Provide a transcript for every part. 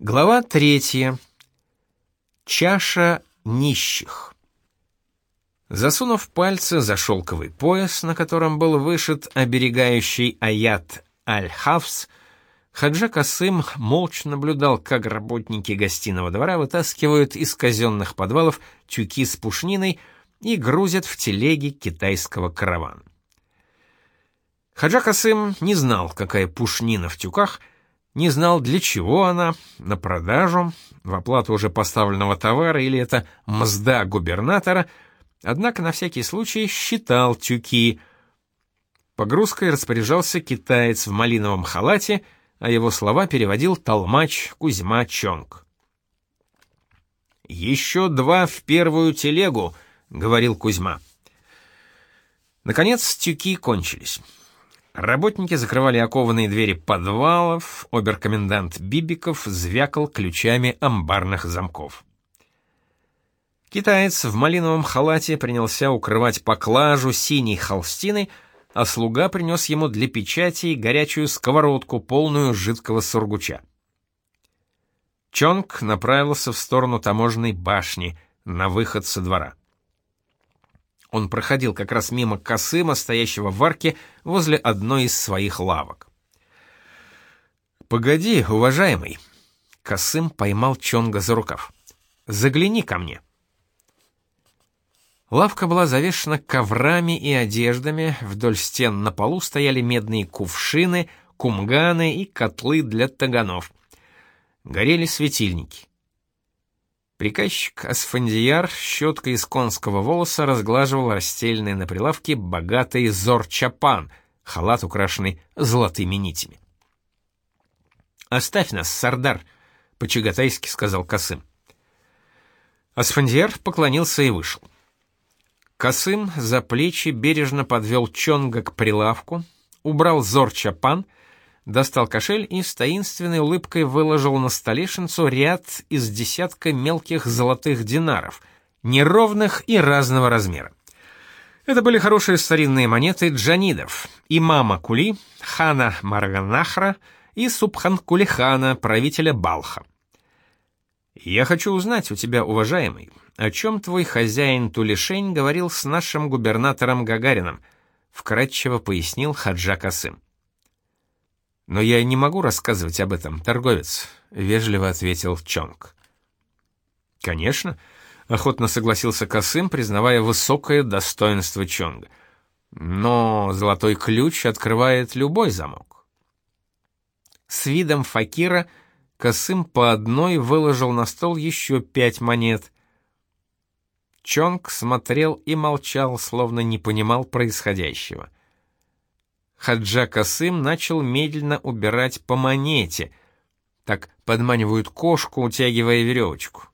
Глава третья. Чаша нищих. Засунув пальцы за шелковый пояс, на котором был вышит оберегающий аят Аль-Хавс, Хаджа Касым молча наблюдал, как работники гостиного двора вытаскивают из казенных подвалов тюки с пушниной и грузят в телеги китайского каравана. Хаджа Касым не знал, какая пушнина в тюках, не знал, для чего она, на продажу, в оплату уже поставленного товара или это мзда губернатора, однако на всякий случай считал тюки. Погрузкой распоряжался китаец в малиновом халате, а его слова переводил толмач Кузьма Чонг. «Еще два в первую телегу», — говорил Кузьма. Наконец тюки кончились. Работники закрывали окованные двери подвалов, оберкомендант Бибиков звякал ключами амбарных замков. Китаец в малиновом халате принялся укрывать поклажу синей холстиной, а слуга принес ему для печати горячую сковородку, полную жидкого сургуча. Чонг направился в сторону таможенной башни, на выход со двора. Он проходил как раз мимо Касыма, стоящего в арке возле одной из своих лавок. «Погоди, уважаемый!» Касым поймал Чонга за рукав. «Загляни ко мне!» Лавка была завешена коврами и одеждами, вдоль стен на полу стояли медные кувшины, кумганы и котлы для таганов. Горели светильники. Приказчик Асфандияр щеткой из конского волоса разглаживал расстеленный на прилавке богатый зор-чапан, халат, украшенный золотыми нитями. «Оставь нас, Сардар», — по-чагатайски сказал Касым. Асфандияр поклонился и вышел. Касым за плечи бережно подвел Чонга к прилавку, убрал зор-чапан — достал кошель и с таинственной улыбкой выложил на столешницу ряд из десятка мелких золотых динаров, неровных и разного размера. Это были хорошие старинные монеты джанидов, имама Кули, хана Марганахра и Субхан Кулихана, правителя Балха. «Я хочу узнать у тебя, уважаемый, о чем твой хозяин Тулишень говорил с нашим губернатором Гагарином», вкратчиво пояснил Хаджа Касым. Но я не могу рассказывать об этом, торговец, вежливо ответил Чонг. Конечно, охотно согласился Касым, признавая высокое достоинство Чонга. Но золотой ключ открывает любой замок. С видом факира Касым по одной выложил на стол еще пять монет. Чонг смотрел и молчал, словно не понимал происходящего. Хаджа Касым начал медленно убирать по монете. Так подманивают кошку, утягивая веревочку.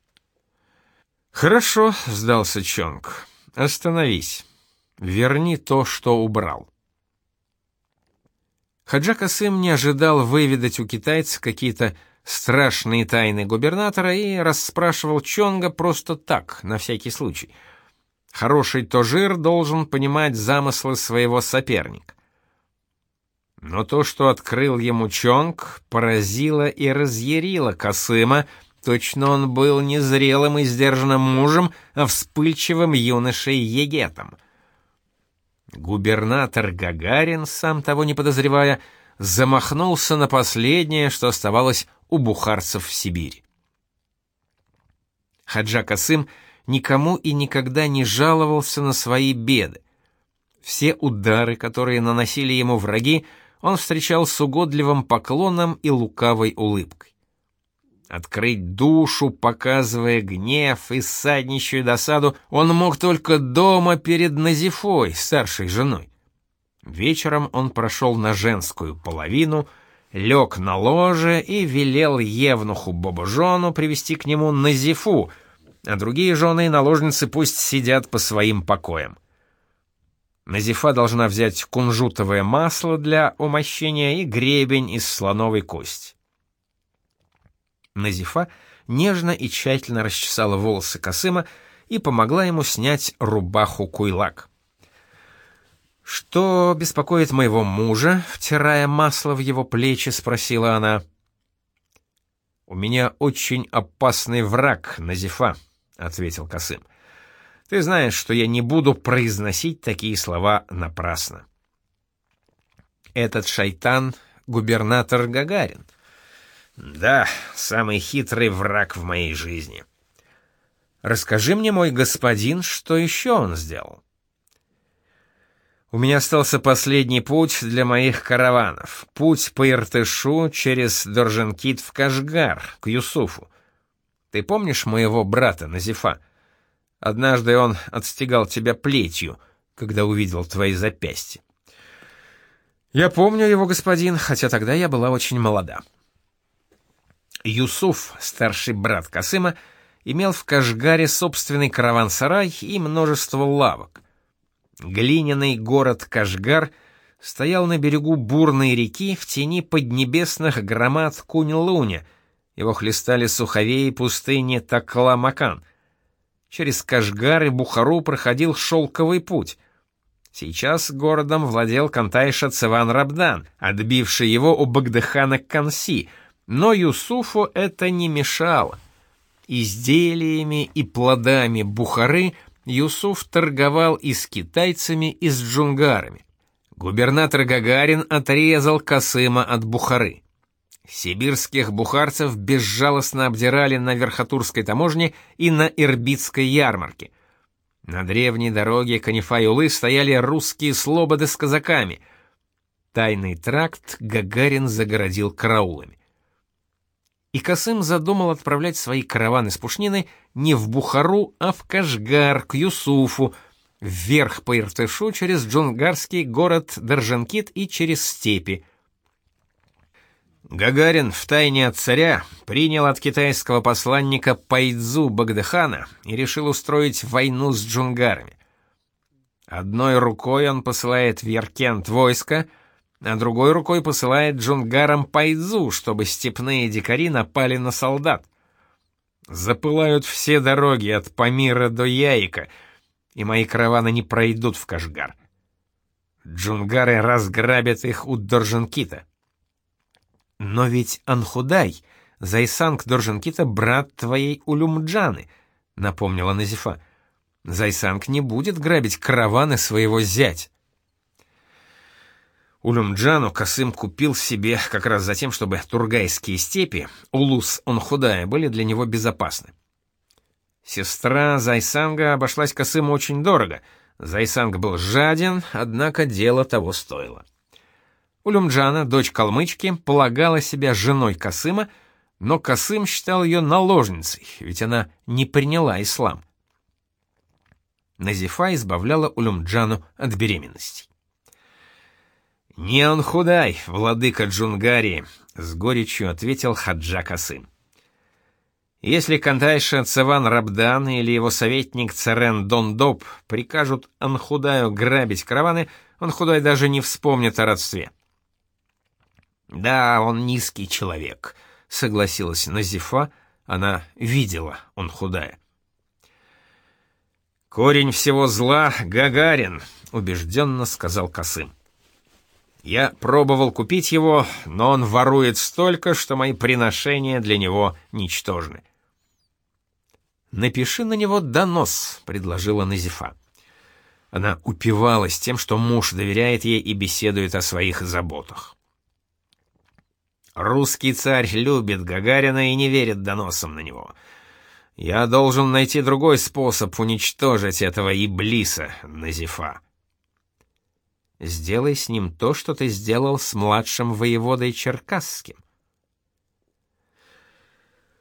«Хорошо», — сдался Чонг. «Остановись. Верни то, что убрал». Хаджа Касым не ожидал выведать у китайца какие-то страшные тайны губернатора и расспрашивал Чонга просто так, на всякий случай. Хороший тожир должен понимать замыслы своего соперника. Но то, что открыл ему Чонг, поразило и разъярило Касыма, точно он был не зрелым и сдержанным мужем, а вспыльчивым юношей-егетом. Губернатор Гагарин, сам того не подозревая, замахнулся на последнее, что оставалось у бухарцев в Сибири. Хаджа Касым никому и никогда не жаловался на свои беды. Все удары, которые наносили ему враги, он встречал с угодливым поклоном и лукавой улыбкой. Открыть душу, показывая гнев и саднищую досаду, он мог только дома перед Назифой, старшей женой. Вечером он прошел на женскую половину, лег на ложе и велел Евнуху Бобожону привести к нему Назифу, а другие жены и наложницы пусть сидят по своим покоям. Назифа должна взять кунжутовое масло для умощения и гребень из слоновой кости. Назифа нежно и тщательно расчесала волосы Касыма и помогла ему снять рубаху куйлак. «Что беспокоит моего мужа?» — втирая масло в его плечи, спросила она. У меня очень опасный враг, Назифа, ответил Касым. Ты знаешь, что я не буду произносить такие слова напрасно. Этот шайтан губернатор Гагарин. Да, самый хитрый враг в моей жизни. Расскажи мне, мой господин, что еще он сделал? У меня остался последний путь для моих караванов. Путь по Иртышу через Дорженкит в Кашгар, к Юсуфу. Ты помнишь моего брата Назифа? Однажды он отстегал тебя плетью, когда увидел твои запястья. Я помню его, господин, хотя тогда я была очень молода. Юсуф, старший брат Касыма, имел в Кашгаре собственный караван-сарай и множество лавок. Глиняный город Кашгар стоял на берегу бурной реки в тени поднебесных громад Кунь-Луня. Его хлестали суховеи пустыни Такла-Макан. Через Кашгар и Бухару проходил шелковый путь. Сейчас городом владел Кантайша Цеван Рабдан, отбивший его у Багдыхана Канси, но Юсуфу это не мешало. Изделиями и плодами Бухары – Юсуф торговал и с китайцами, и с джунгарами. Губернатор Гагарин отрезал Касыма от Бухары. Сибирских бухарцев безжалостно обдирали на Верхотурской таможне и на Ирбитской ярмарке. На древней дороге Канифа-Юлы стояли русские слободы с казаками. Тайный тракт Гагарин загородил караулами и Касым задумал отправлять свои караваны с пушнины не в Бухару, а в Кашгар, к Юсуфу, вверх по Иртышу через джунгарский город Даржанкит и через степи. Гагарин втайне от царя принял от китайского посланника Пайдзу Багдыхана и решил устроить войну с джунгарами. Одной рукой он посылает в Яркент войско — а другой рукой посылает джунгарам Пайдзу, чтобы степные дикари напали на солдат. Запылают все дороги от Памира до Яика, и мои караваны не пройдут в Кашгар. Джунгары разграбят их у Дорженкита. Но ведь Анхудай, Зайсанг Дорженкита, брат твоей Улюмджаны, напомнила Назифа. Зайсанг не будет грабить караваны своего зять. Улюмджану Касым купил себе как раз за тем, чтобы тургайские степи, Улус он худая, были для него безопасны. Сестра Зайсанга обошлась Касыму очень дорого. Зайсанг был жаден, однако дело того стоило. Улюмджана, дочь калмычки, полагала себя женой Касыма, но Касым считал ее наложницей, ведь она не приняла ислам. Назифа избавляла Улюмджану от беременностей. «Не он худай, владыка Джунгари», — с горечью ответил Хаджа Касым. Если Кантайша Цеван Рабдан или его советник Царен Дондоп прикажут Анхудаю грабить караваны, он худай даже не вспомнит о родстве. «Да, он низкий человек», — согласилась Назифа, она видела он худая. «Корень всего зла — Гагарин», — убежденно сказал Касым. Я пробовал купить его, но он ворует столько, что мои приношения для него ничтожны. «Напиши на него донос», — предложила Назифа. Она упивалась тем, что муж доверяет ей и беседует о своих заботах. Русский царь любит Гагарина и не верит доносам на него. Я должен найти другой способ уничтожить этого Иблиса, Назифа. Сделай с ним то, что ты сделал с младшим воеводой Черкасским.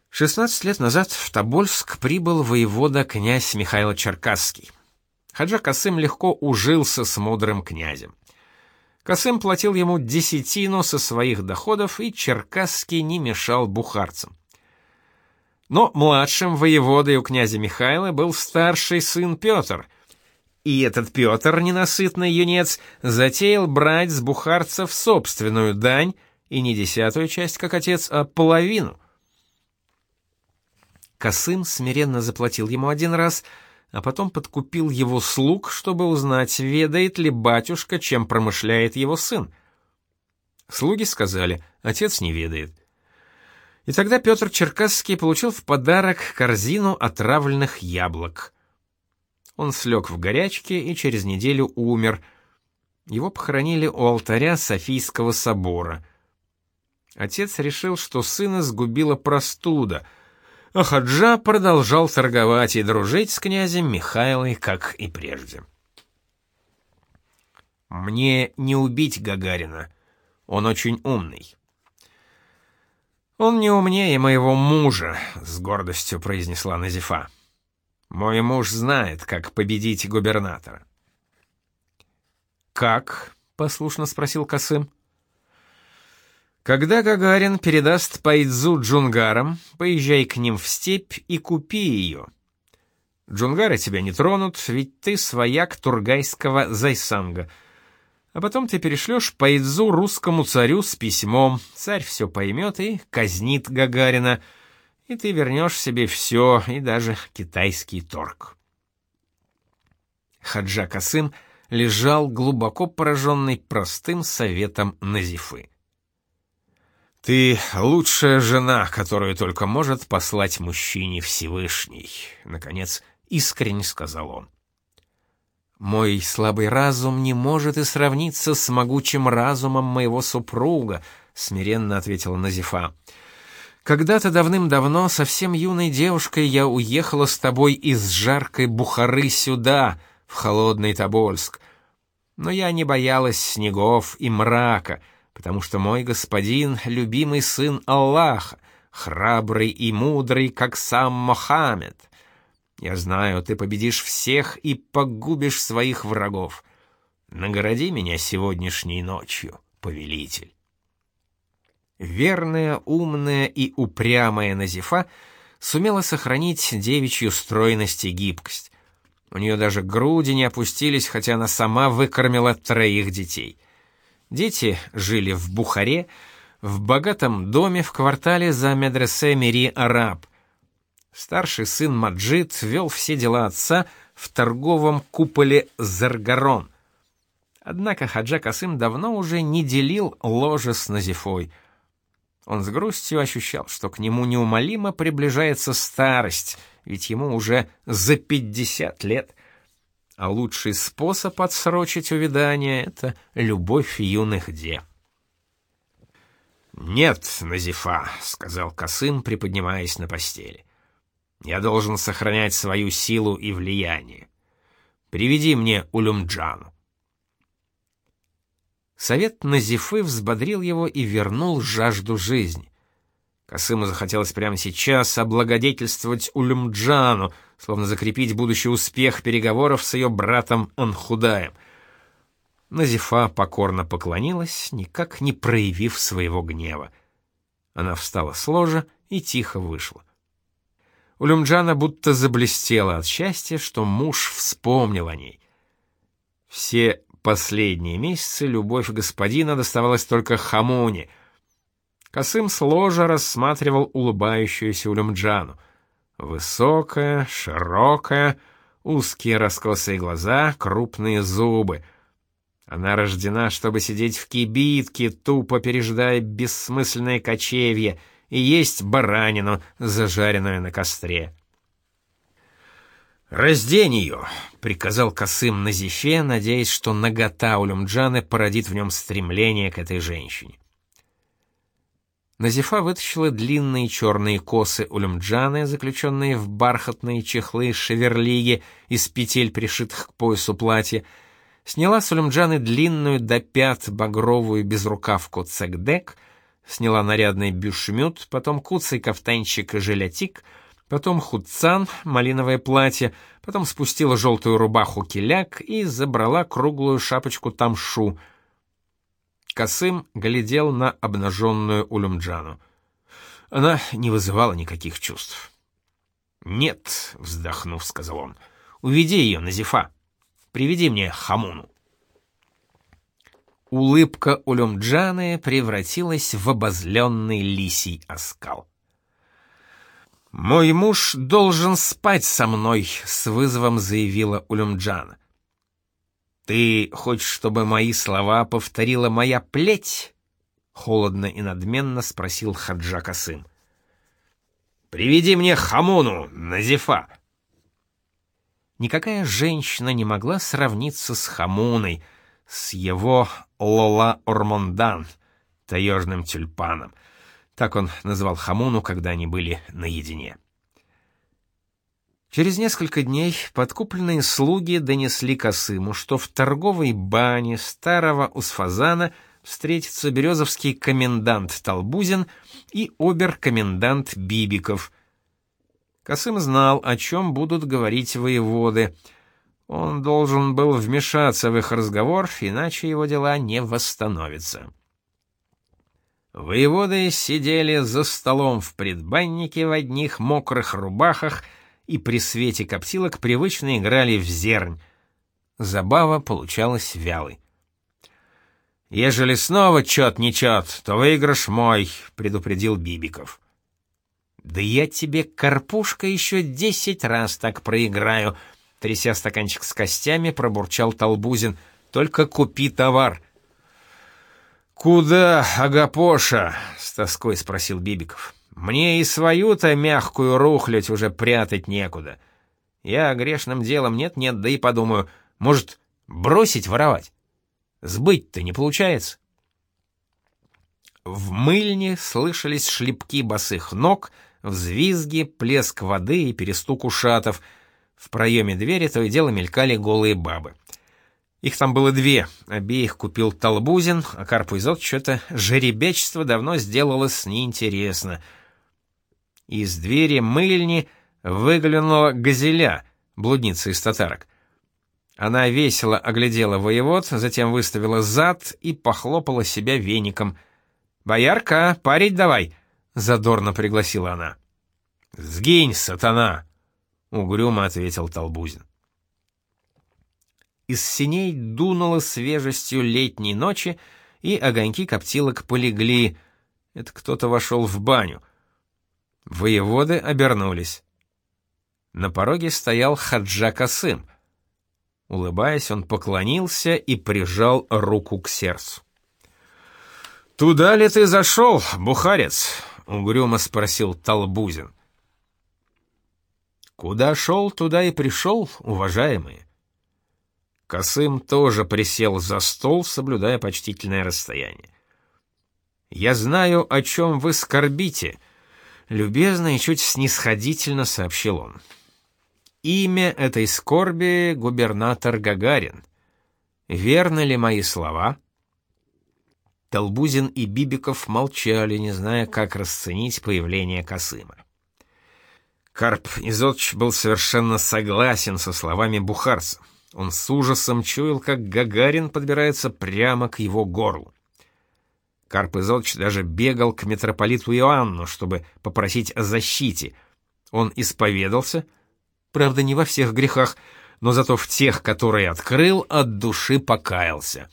16 лет назад в Тобольск прибыл воевода князь Михаил Черкасский. Хаджа Касым легко ужился с мудрым князем. Касым платил ему десятину со своих доходов, и Черкасский не мешал бухарцам. Но младшим воеводой у князя Михаила был старший сын Петр — и этот Петр, ненасытный юнец, затеял брать с бухарцев собственную дань, и не десятую часть, как отец, а половину. Косым смиренно заплатил ему один раз, а потом подкупил его слуг, чтобы узнать, ведает ли батюшка, чем промышляет его сын. Слуги сказали, отец не ведает. И тогда Петр Черкасский получил в подарок корзину отравленных яблок. Он слег в горячке и через неделю умер. Его похоронили у алтаря Софийского собора. Отец решил, что сына сгубила простуда, а Хаджа продолжал торговать и дружить с князем Михайлой, как и прежде. «Мне не убить Гагарина. Он очень умный». «Он не умнее моего мужа», — с гордостью произнесла Назифа. «Мой муж знает, как победить губернатора». «Как?» — послушно спросил Касым. «Когда Гагарин передаст Пайдзу джунгарам, поезжай к ним в степь и купи ее. Джунгары тебя не тронут, ведь ты свояк тургайского Зайсанга. А потом ты перешлешь Пайдзу русскому царю с письмом. Царь все поймет и казнит Гагарина, и ты вернешь себе все, и даже китайский торг». Хаджа Касым лежал глубоко пораженный простым советом Назифы. «Ты лучшая жена, которую только может послать мужчине Всевышний», — наконец искренне сказал он. «Мой слабый разум не может и сравниться с могучим разумом моего супруга», — смиренно ответила Назифа. «Когда-то давным-давно, совсем юной девушкой, я уехала с тобой из жаркой Бухары сюда, в холодный Тобольск. Но я не боялась снегов и мрака» потому что мой господин — любимый сын Аллаха, храбрый и мудрый, как сам Мохаммед. Я знаю, ты победишь всех и погубишь своих врагов. Награди меня сегодняшней ночью, повелитель. Верная, умная и упрямая Назифа сумела сохранить девичью стройность и гибкость. У нее даже груди не опустились, хотя она сама выкормила троих детей — Дети жили в Бухаре, в богатом доме в квартале за медресе Мири Араб. Старший сын Маджид вел все дела отца в торговом куполе Заргарон. Однако Хаджа Касым давно уже не делил ложе с Назифой. Он с грустью ощущал, что к нему неумолимо приближается старость, ведь ему уже за пятьдесят лет — а лучший способ отсрочить увядание — это любовь юных де. «Нет, Назифа», — сказал Касым, приподнимаясь на постели. «Я должен сохранять свою силу и влияние. Приведи мне Улюмджану». Совет Назифы взбодрил его и вернул жажду жизни. Касыму захотелось прямо сейчас облагодетельствовать Улюмджану, словно закрепить будущий успех переговоров с ее братом Анхудаем. Назифа покорно поклонилась, никак не проявив своего гнева. Она встала с ложа и тихо вышла. Улюмджана будто заблестела от счастья, что муж вспомнил о ней. Все последние месяцы любовь господина доставалась только Хамуне — Косым с рассматривал улыбающуюся Улюмджану. Высокая, широкая, узкие раскосые глаза, крупные зубы. Она рождена, чтобы сидеть в кибитке, тупо пережидая бессмысленное кочевье, и есть баранину, зажаренную на костре. «Раздень ее!» — приказал Косым Назифе, надеясь, что нагота Улюмджаны породит в нем стремление к этой женщине. Назифа вытащила длинные черные косы улюмджаны, заключенные в бархатные чехлы шеверлиги из петель, пришитых к поясу платья, сняла с улюмджаны длинную до пят багровую безрукавку цекдек, сняла нарядный бюшмют, потом куцый кафтанчик и жилетик, потом худцан, малиновое платье, потом спустила желтую рубаху киляк и забрала круглую шапочку тамшу — Касым глядел на обнаженную Улюмджану. Она не вызывала никаких чувств. «Нет», — вздохнув, сказал он, — «уведи ее, Назифа. Приведи мне Хамуну». Улыбка Улюмджаны превратилась в обозленный лисий оскал. «Мой муж должен спать со мной», — с вызовом заявила Улюмджана. «Ты хочешь, чтобы мои слова повторила моя плеть?» — холодно и надменно спросил Хаджа Касым. Приведи мне Хамуну, Назифа!» Никакая женщина не могла сравниться с Хамуной, с его Лола Ормондан, таежным тюльпаном. Так он называл Хамуну, когда они были наедине. Через несколько дней подкупленные слуги донесли Косыму, что в торговой бане старого Усфазана встретится березовский комендант Толбузин и обер-комендант Бибиков. Косым знал, о чем будут говорить воеводы. Он должен был вмешаться в их разговор, иначе его дела не восстановятся. Воеводы сидели за столом в предбаннике в одних мокрых рубахах и при свете коптилок привычно играли в зернь. Забава получалась вялой. «Ежели снова чет не чет, то выигрыш мой», — предупредил Бибиков. «Да я тебе, карпушка, еще десять раз так проиграю», — тряся стаканчик с костями, пробурчал Толбузин. «Только купи товар». «Куда, Агапоша?» — с тоской спросил Бибиков. «Мне и свою-то мягкую рухлядь уже прятать некуда. Я грешным делом нет-нет, да и подумаю, может, бросить воровать? Сбыть-то не получается». В мыльне слышались шлепки босых ног, взвизги, плеск воды и перестук ушатов. В проеме двери то и дело мелькали голые бабы. Их там было две, обеих купил Толбузин, а Карпу Изот что-то жеребячество давно сделалось неинтересно. Из двери мыльни выглянула газеля, блудница из татарок. Она весело оглядела воевод, затем выставила зад и похлопала себя веником. «Боярка, парить давай!» — задорно пригласила она. «Сгинь, сатана!» — угрюмо ответил Толбузин. Из синей дунуло свежестью летней ночи, и огоньки коптилок полегли. Это кто-то вошел в баню. Воеводы обернулись. На пороге стоял Хаджа Касым. Улыбаясь, он поклонился и прижал руку к сердцу. «Туда ли ты зашел, бухарец?» — угрюмо спросил Талбузин. «Куда шел, туда и пришел, уважаемые. Косым тоже присел за стол, соблюдая почтительное расстояние. «Я знаю, о чем вы скорбите», — любезно и чуть снисходительно сообщил он. «Имя этой скорби — губернатор Гагарин. Верны ли мои слова?» Толбузин и Бибиков молчали, не зная, как расценить появление Косыма. Карп Изотч был совершенно согласен со словами бухарца. Он с ужасом чуял, как Гагарин подбирается прямо к его горлу. Карп Изотч даже бегал к митрополиту Иоанну, чтобы попросить о защите. Он исповедался, правда, не во всех грехах, но зато в тех, которые открыл, от души покаялся.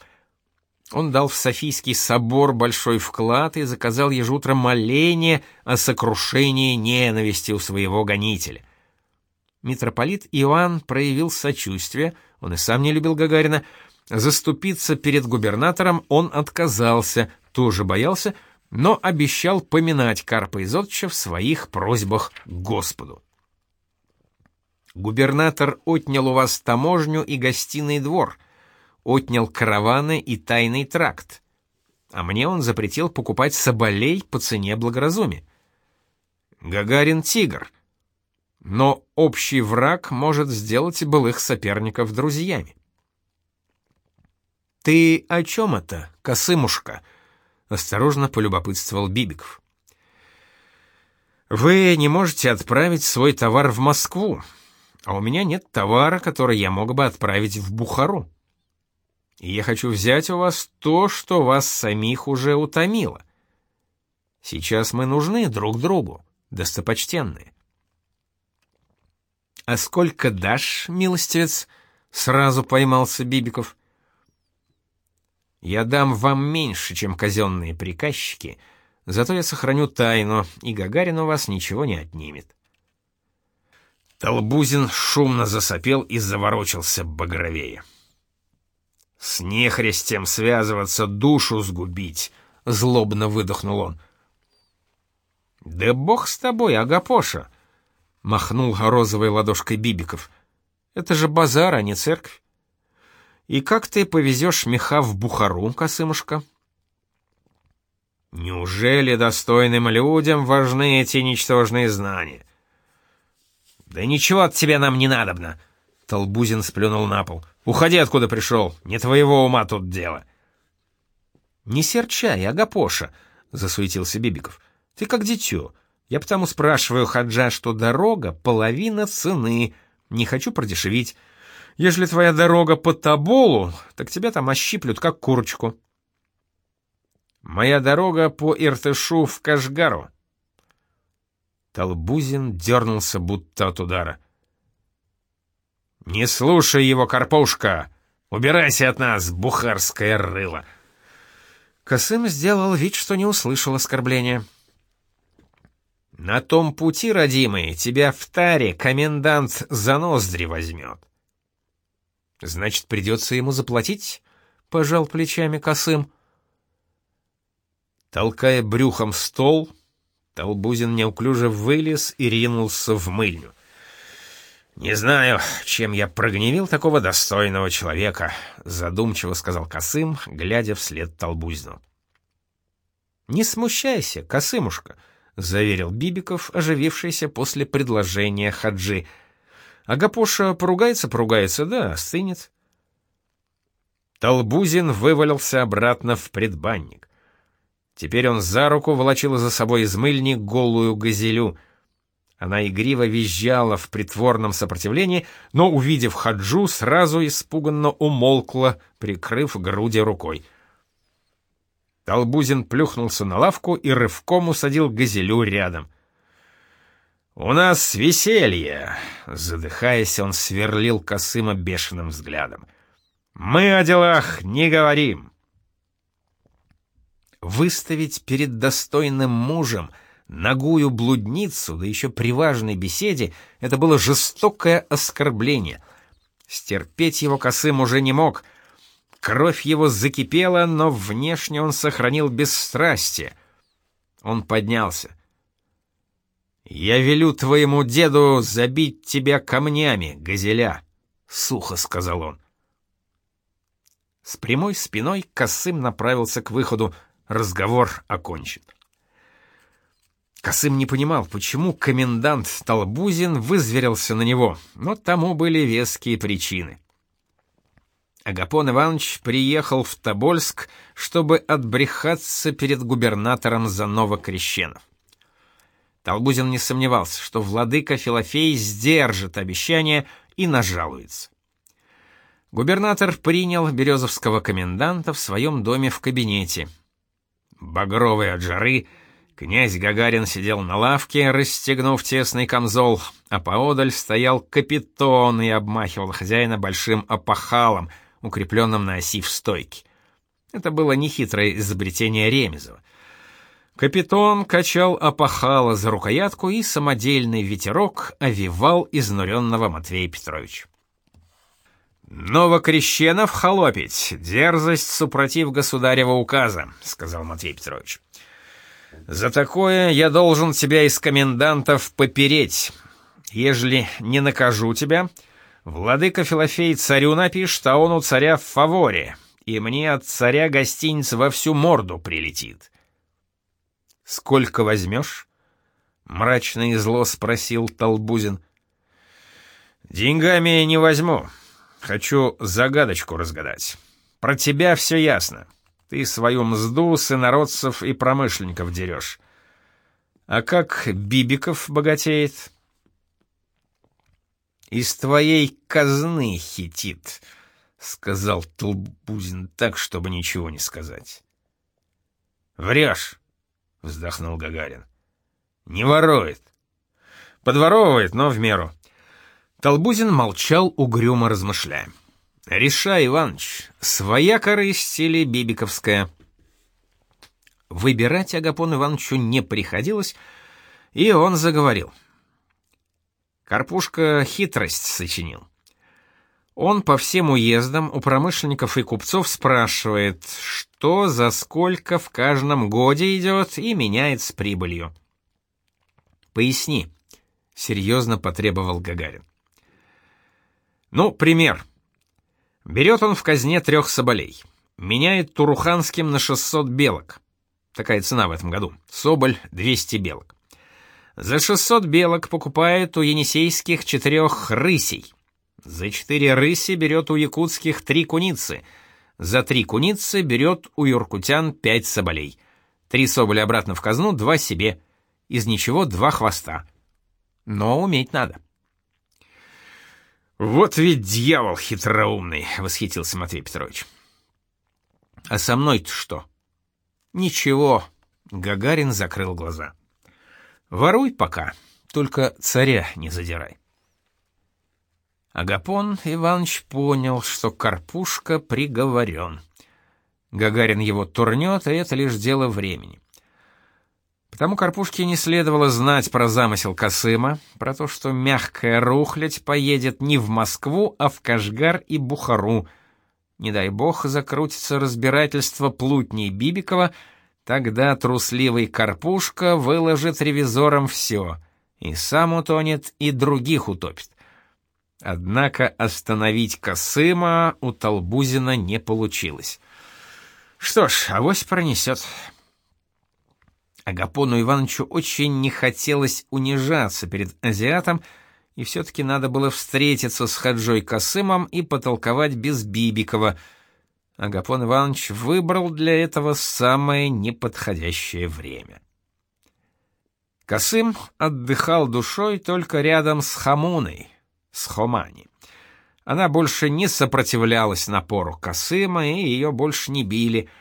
Он дал в Софийский собор большой вклад и заказал ежеутро моление о сокрушении ненависти у своего гонителя. Митрополит Иоанн проявил сочувствие — он и сам не любил Гагарина. Заступиться перед губернатором он отказался, тоже боялся, но обещал поминать Карпа Изотча в своих просьбах к Господу. Губернатор отнял у вас таможню и гостиный двор, отнял караваны и тайный тракт, а мне он запретил покупать соболей по цене благоразумия. Гагарин — тигр — но общий враг может сделать былых соперников друзьями. «Ты о чем это, косымушка?» — осторожно полюбопытствовал Бибиков. «Вы не можете отправить свой товар в Москву, а у меня нет товара, который я мог бы отправить в Бухару. И я хочу взять у вас то, что вас самих уже утомило. Сейчас мы нужны друг другу, достопочтенные. «А сколько дашь, милостивец?» — сразу поймался Бибиков. «Я дам вам меньше, чем казенные приказчики, зато я сохраню тайну, и Гагарин у вас ничего не отнимет». Толбузин шумно засопел и заворочился багровее. «С нехрестем связываться, душу сгубить!» — злобно выдохнул он. Да бог с тобой, Агапоша, махнул розовой ладошкой Бибиков. Это же базар, а не церковь. И как ты повезешь меха в Бухару, Косымушка? Неужели достойным людям важны эти ничтожные знания? Да ничего от тебя нам не надобно, Толбузин сплюнул на пол. Уходи, откуда пришел, не твоего ума тут дело. Не серчай, Агапоша, засуетился Бибиков. Ты как дитё. Я потому спрашиваю Хаджа, что дорога — половина цены. Не хочу продешевить. Ежели твоя дорога по Таболу, так тебя там ощиплют, как курочку. Моя дорога по Иртышу в Кашгару. Толбузин дернулся, будто от удара. «Не слушай его, Карпушка! Убирайся от нас, бухарское рыло!» Косым сделал вид, что не услышал оскорбления. «На том пути, родимый, тебя в таре комендант за ноздри возьмет». «Значит, придется ему заплатить?» — пожал плечами Косым. Толкая брюхом стол, Толбузин неуклюже вылез и ринулся в мыльню. «Не знаю, чем я прогневил такого достойного человека», — задумчиво сказал Косым, глядя вслед Толбузину. «Не смущайся, Косымушка», — заверил Бибиков, оживившийся после предложения Хаджи. «Агапоша поругается-поругается, да, остынет». Толбузин вывалился обратно в предбанник. Теперь он за руку волочил за собой из мыльни голую газелю. Она игриво визжала в притворном сопротивлении, но, увидев Хаджу, сразу испуганно умолкла, прикрыв груди рукой. Толбузин плюхнулся на лавку и рывком усадил газелю рядом. «У нас веселье!» — задыхаясь, он сверлил Косыма бешеным взглядом. «Мы о делах не говорим!» выставить перед достойным мужем нагую блудницу, да еще при важной беседе, это было жестокое оскорбление. Стерпеть его косым уже не мог. Кровь его закипела, но внешне он сохранил бесстрастие. Он поднялся. «Я велю твоему деду забить тебя камнями, газеля», — сухо сказал он. С прямой спиной Косым направился к выходу, разговор окончен. Косым не понимал, почему комендант Толбузин вызверился на него, но тому были веские причины. Агапон Иванович приехал в Тобольск, чтобы отбрехаться перед губернатором за новокрещенов. Толбузин не сомневался, что владыка Филофей сдержит обещание и нажалуется. Губернатор принял березовского коменданта в своем доме в кабинете — Багровый от жары, князь Гагарин сидел на лавке, расстегнув тесный камзол, а поодаль стоял капитон и обмахивал хозяина большим опахалом, укрепленным на оси в стойке. Это было нехитрое изобретение Ремезова. Капитон качал опахало за рукоятку, и самодельный ветерок овивал изнуренного Матвея Петровича. «Новокрещенов холопить, дерзость супротив государева указа», — сказал Матвей Петрович. «За такое я должен тебя из комендантов попереть. Ежели не накажу тебя, владыка Филофей царю напишет, а он у царя в фаворе, и мне от царя гостиниц во всю морду прилетит». «Сколько возьмешь?» — мрачно и зло спросил Толбузин. «Деньгами не возьму». Хочу загадочку разгадать. Про тебя все ясно. Ты свою мзду с инородцев и промышленников дерешь. А как Бибиков богатеет? Из твоей казны хитит, сказал Толбузин так, чтобы ничего не сказать. Врешь, вздохнул Гагарин. Не ворует. Подворовывает, но в меру. Толбузин молчал, угрюмо размышляя. «Решай, Иваныч, своя корысть или бибиковская?» Выбирать Агапон Ивановичу не приходилось, и он заговорил. Карпушка хитрость сочинил. Он по всем уездам у промышленников и купцов спрашивает, что за сколько в каждом годе идет и меняет с прибылью. Поясни, серьезно потребовал Гагарин. Ну, пример. Берет он в казне трех соболей, меняет Туруханским на 600 белок. Такая цена в этом году. Соболь 200 белок. За 600 белок покупает у енисейских четырех рысей. За четыре рыси берет у якутских три куницы. За три куницы берет у юркутян пять соболей. Три соболя обратно в казну, два себе. Из ничего два хвоста. Но уметь надо. «Вот ведь дьявол хитроумный!» — восхитился Матвей Петрович. «А со мной-то что?» «Ничего», — Гагарин закрыл глаза. «Воруй пока, только царя не задирай». Агапон Иванович понял, что Карпушка приговорен. Гагарин его турнет, и это лишь дело времени. Потому Карпушке не следовало знать про замысел Касыма, про то, что мягкая рухлядь поедет не в Москву, а в Кашгар и Бухару. Не дай бог закрутится разбирательство плутней Бибикова, тогда трусливый Карпушка выложит ревизорам все, и сам утонет, и других утопит. Однако остановить Касыма у Толбузина не получилось. Что ж, авось пронесет. Агапону Ивановичу очень не хотелось унижаться перед азиатом, и все-таки надо было встретиться с Хаджой Касымом и потолковать без Бибикова. Агапон Иванович выбрал для этого самое неподходящее время. Касым отдыхал душой только рядом с Хамуной, с Хомани. Она больше не сопротивлялась напору Касыма, и ее больше не били —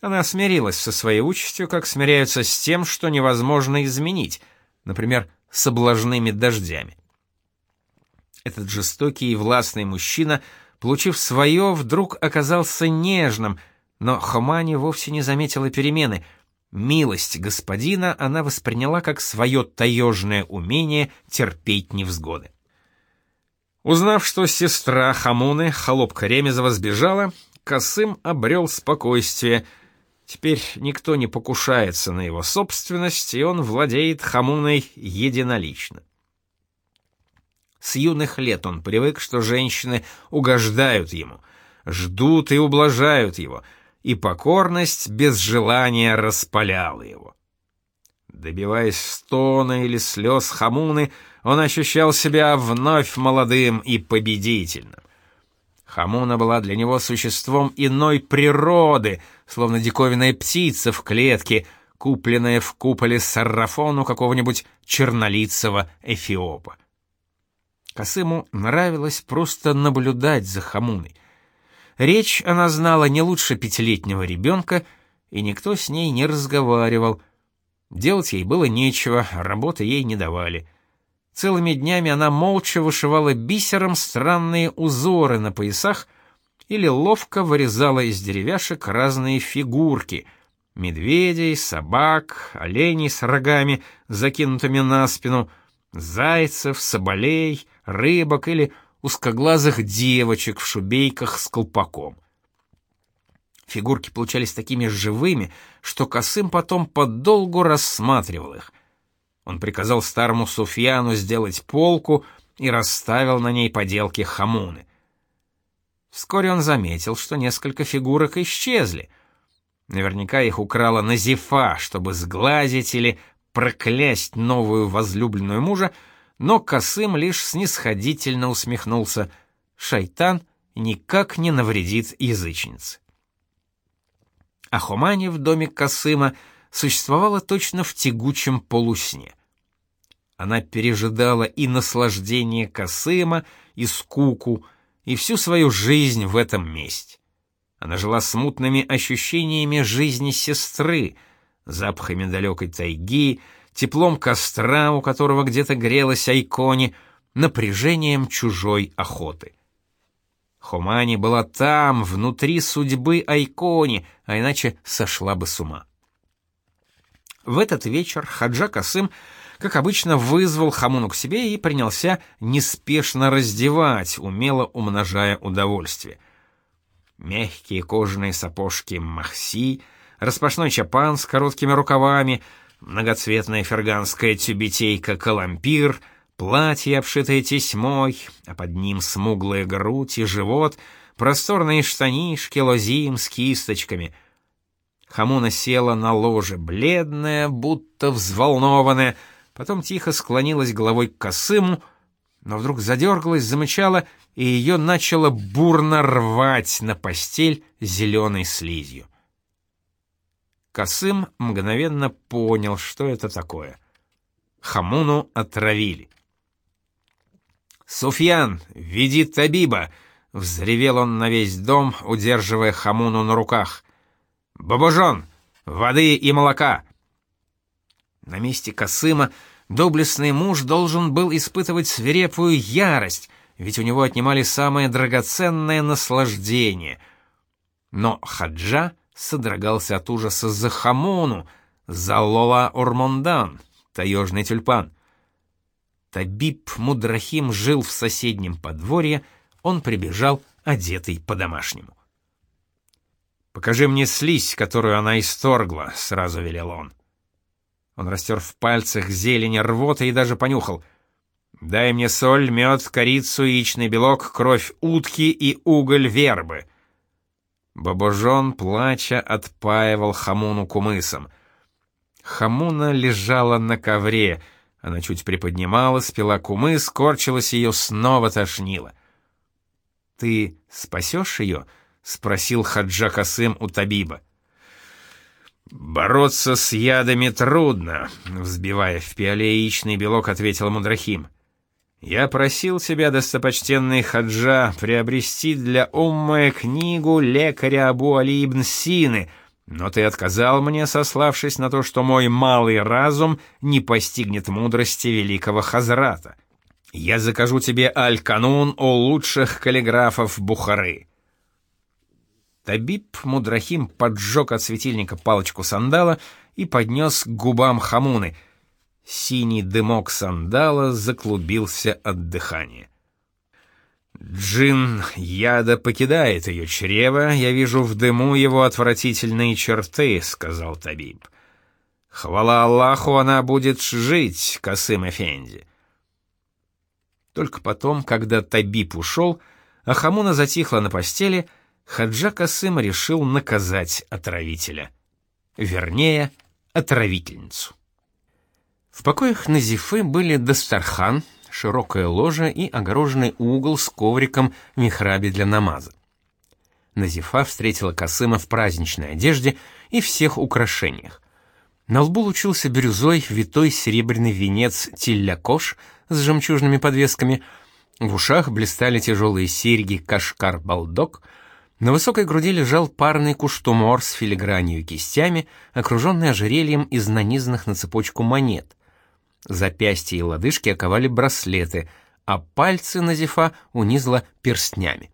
она смирилась со своей участью, как смиряются с тем, что невозможно изменить, например, с облажными дождями. Этот жестокий и властный мужчина, получив свое, вдруг оказался нежным, но Хомани вовсе не заметила перемены. Милость господина она восприняла как свое таежное умение терпеть невзгоды. Узнав, что сестра Хамуны, холопка Ремезова, сбежала, Косым обрел спокойствие — Теперь никто не покушается на его собственность, и он владеет Хамуной единолично. С юных лет он привык, что женщины угождают ему, ждут и ублажают его, и покорность без желания распаляла его. Добиваясь стона или слез Хамуны, он ощущал себя вновь молодым и победительным. Хамуна была для него существом иной природы, словно диковинная птица в клетке, купленная в куполе саррафону какого-нибудь чернолицего эфиопа. Касыму нравилось просто наблюдать за Хамуной. Речь она знала не лучше пятилетнего ребенка, и никто с ней не разговаривал. Делать ей было нечего, работы ей не давали — Целыми днями она молча вышивала бисером странные узоры на поясах или ловко вырезала из деревяшек разные фигурки — медведей, собак, оленей с рогами, закинутыми на спину, зайцев, соболей, рыбок или узкоглазых девочек в шубейках с колпаком. Фигурки получались такими живыми, что Косым потом подолгу рассматривал их. Он приказал старому Суфьяну сделать полку и расставил на ней поделки хамуны. Вскоре он заметил, что несколько фигурок исчезли. Наверняка их украла Назифа, чтобы сглазить или проклясть новую возлюбленную мужа, но Касым лишь снисходительно усмехнулся. Шайтан никак не навредит язычнице. А Хумани в доме Касыма существовала точно в тягучем полусне. Она пережидала и наслаждение Касыма, и скуку, и всю свою жизнь в этом месте. Она жила смутными ощущениями жизни сестры, запахами далекой тайги, теплом костра, у которого где-то грелась Айкони, напряжением чужой охоты. Хумани была там, внутри судьбы Айкони, а иначе сошла бы с ума. В этот вечер Хаджа Касым как обычно, вызвал Хамуну к себе и принялся неспешно раздевать, умело умножая удовольствие. Мягкие кожаные сапожки махси, распашной чапан с короткими рукавами, многоцветная ферганская тюбетейка «Калампир», платье, обшитое тесьмой, а под ним смуглая грудь и живот, просторные штанишки лозим с кисточками. Хамуна села на ложе, бледная, будто взволнованная, потом тихо склонилась головой к косыму, но вдруг задергалась, замычала, и ее начало бурно рвать на постель зеленой слизью. Косым мгновенно понял, что это такое. Хамуну отравили. «Суфьян, веди Табиба!» — взревел он на весь дом, удерживая Хамуну на руках. «Бабужон! Воды и молока!» На месте Косыма доблестный муж должен был испытывать свирепую ярость, ведь у него отнимали самое драгоценное наслаждение. Но Хаджа содрогался от ужаса за Хамону, за Лола Ормондан, таежный тюльпан. Табиб Мудрахим жил в соседнем подворье, он прибежал, одетый по-домашнему. «Покажи мне слизь, которую она исторгла», — сразу велел он. Он растер в пальцах зелень рвоты и даже понюхал. «Дай мне соль, мед, корицу, яичный белок, кровь утки и уголь вербы». Бабожон, плача, отпаивал Хамуну кумысом. Хамуна лежала на ковре. Она чуть приподнималась, пила кумыс, корчилась ее, снова тошнило. «Ты спасешь ее?» — спросил Хаджа Касым у Табиба. «Бороться с ядами трудно», — взбивая в пиале яичный белок, ответил Мудрахим. Я просил тебя, достопочтенный Хаджа, приобрести для Уммы книгу лекаря Абу Али ибн Сины, но ты отказал мне, сославшись на то, что мой малый разум не постигнет мудрости великого Хазрата. Я закажу тебе Аль-Канун о лучших каллиграфов Бухары. Табиб Мудрахим поджег от светильника палочку сандала и поднес к губам Хамуны — Синий дымок сандала заклубился от дыхания. Джин яда покидает ее чрево, я вижу в дыму его отвратительные черты, сказал Табиб. Хвала Аллаху, она будет жить, Касым Эфенди. Только потом, когда Табиб ушел, а Хамуна затихла на постели, Хаджа Касым решил наказать отравителя. Вернее, отравительницу. В покоях Назифы были дастархан, широкая ложа и огороженный угол с ковриком в михрабе для намаза. Назифа встретила Касыма в праздничной одежде и всех украшениях. На лбу лучился бирюзой витой серебряный венец тиллякош с жемчужными подвесками, в ушах блистали тяжелые серьги кашкар-балдок, на высокой груди лежал парный куштумор с филигранью и кистями, окруженный ожерельем из нанизанных на цепочку монет. Запястья и лодыжки оковали браслеты, а пальцы Назифа унизла перстнями.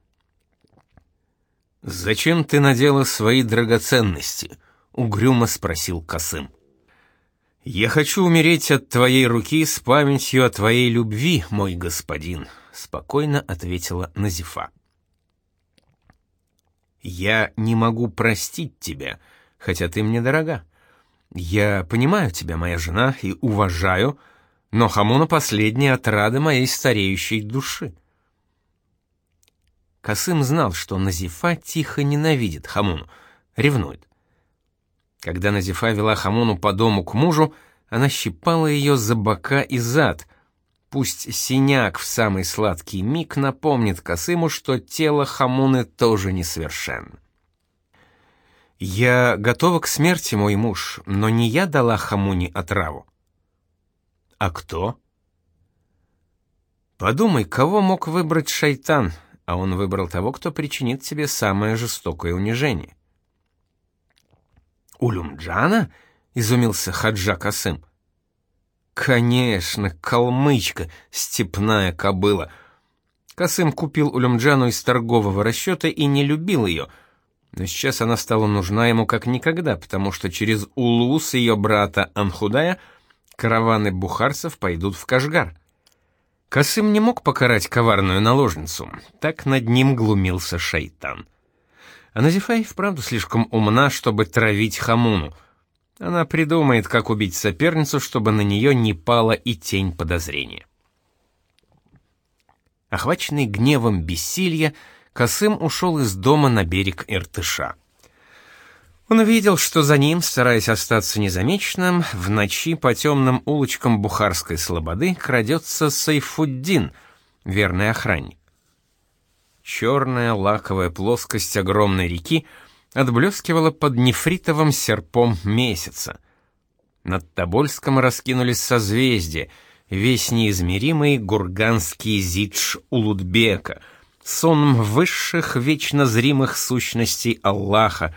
«Зачем ты надела свои драгоценности?» — угрюмо спросил Касым. «Я хочу умереть от твоей руки с памятью о твоей любви, мой господин», — спокойно ответила Назифа. «Я не могу простить тебя, хотя ты мне дорога. Я понимаю тебя, моя жена, и уважаю, но Хамуна последняя отрада моей стареющей души. Касым знал, что Назифа тихо ненавидит Хамуну, ревнует. Когда Назифа вела Хамуну по дому к мужу, она щипала ее за бока и зад. Пусть синяк в самый сладкий миг напомнит Касыму, что тело Хамуны тоже несовершенно. «Я готова к смерти, мой муж, но не я дала Хамуне отраву». «А кто?» «Подумай, кого мог выбрать шайтан, а он выбрал того, кто причинит тебе самое жестокое унижение». «Улюмджана?» — изумился Хаджа Касым. «Конечно, калмычка, степная кобыла». Касым купил Улюмджану из торгового расчета и не любил ее — но сейчас она стала нужна ему как никогда, потому что через Улус ее брата Анхудая караваны бухарцев пойдут в Кашгар. Касым не мог покарать коварную наложницу, так над ним глумился шайтан. А Назифа вправду слишком умна, чтобы травить Хамуну. Она придумает, как убить соперницу, чтобы на нее не пала и тень подозрения. Охваченный гневом бессилья, Косым ушел из дома на берег Иртыша. Он видел, что за ним, стараясь остаться незамеченным, в ночи по темным улочкам Бухарской слободы крадется Сайфуддин, верный охранник. Черная лаковая плоскость огромной реки отблескивала под нефритовым серпом месяца. Над Тобольском раскинулись созвездия, весь неизмеримый гурганский зидж Улудбека, сон высших вечно зримых сущностей Аллаха,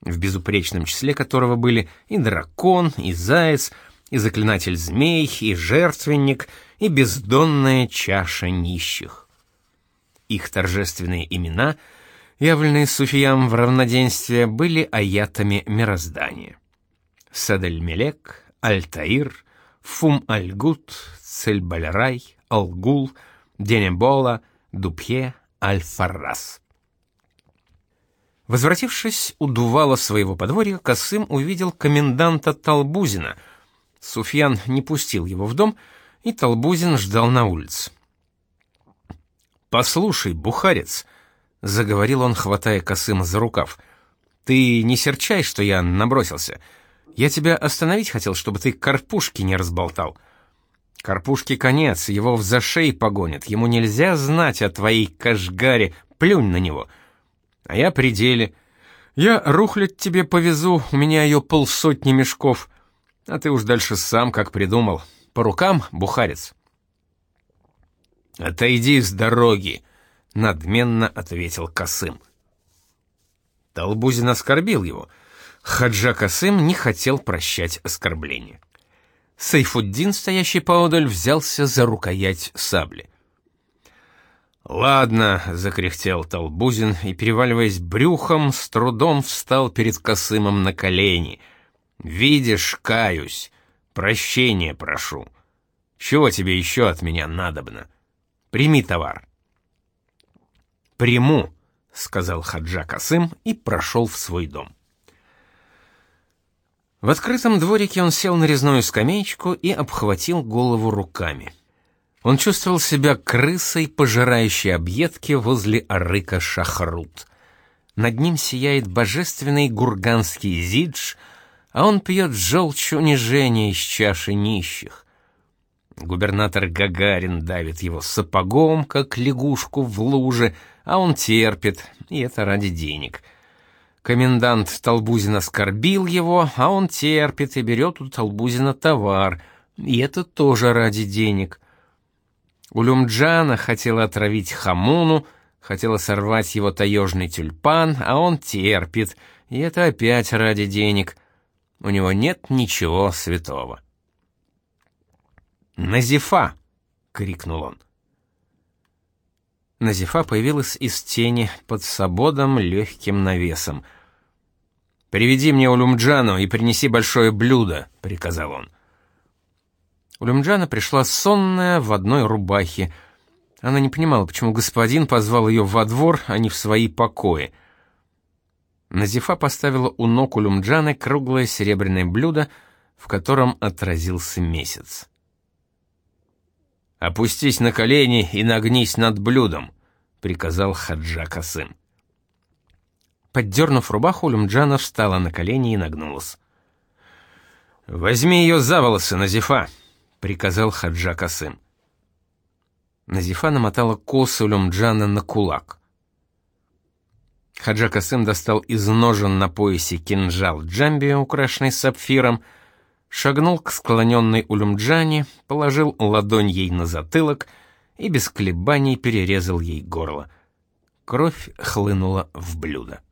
в безупречном числе которого были и дракон, и заяц, и заклинатель змей, и жертвенник, и бездонная чаша нищих. Их торжественные имена, явленные суфиям в равноденствие, были аятами мироздания. Садель-Мелек, Аль-Таир, Фум-Аль-Гут, Цельбалярай, Алгул, Денебола, Дупье, Аль-Фаррас. Возвратившись у дувала своего подворья, Касым увидел коменданта Талбузина. Суфьян не пустил его в дом, и Талбузин ждал на улице. «Послушай, бухарец», — заговорил он, хватая Касыма за рукав, — «ты не серчай, что я набросился. Я тебя остановить хотел, чтобы ты карпушки не разболтал. Карпушки конец, его в зашей погонят, ему нельзя знать о твоей кашгаре, плюнь на него. А я при деле. Я рухлядь тебе повезу, у меня ее полсотни мешков, а ты уж дальше сам как придумал. По рукам, бухарец». «Отойди с дороги!» — надменно ответил Касым. Толбузин оскорбил его. Хаджа Касым не хотел прощать оскорбление. Сайфуддин, стоящий поодаль, взялся за рукоять сабли. «Ладно», — закряхтел Толбузин и, переваливаясь брюхом, с трудом встал перед Касымом на колени. «Видишь, каюсь, прощения прошу. Чего тебе еще от меня надобно?» Прими товар. Приму, сказал Хаджа Касым и прошел в свой дом. В открытом дворике он сел на резную скамеечку и обхватил голову руками. Он чувствовал себя крысой, пожирающей объедки возле арыка Шахрут. Над ним сияет божественный гурганский зидж, а он пьет желчь унижения из чаши нищих. Губернатор Гагарин давит его сапогом, как лягушку в луже, а он терпит, и это ради денег. Комендант Толбузина оскорбил его, а он терпит и берет у Толбузина товар, и это тоже ради денег. Улюмджана хотела отравить Хамуну, хотела сорвать его таежный тюльпан, а он терпит, и это опять ради денег. У него нет ничего святого. «Назифа!» — крикнул он. Назифа появилась из тени под свободом легким навесом. «Приведи мне Улюмджану и принеси большое блюдо», — приказал он. Улюмджана пришла сонная в одной рубахе. Она не понимала, почему господин позвал ее во двор, а не в свои покои. Назифа поставила у ног Улюмджаны круглое серебряное блюдо, в котором отразился месяц. «Опустись на колени и нагнись над блюдом», — приказал Хаджа Касым. Поддернув рубаху, Люмджана встала на колени и нагнулась. «Возьми ее за волосы, Назифа», — приказал Хаджа Касым. Назифа намотала косы Люмджана на кулак. Хаджа Касым достал из ножен на поясе кинжал джамби, украшенный сапфиром, — шагнул к склоненной Улюмджане, положил ладонь ей на затылок и без колебаний перерезал ей горло. Кровь хлынула в блюдо.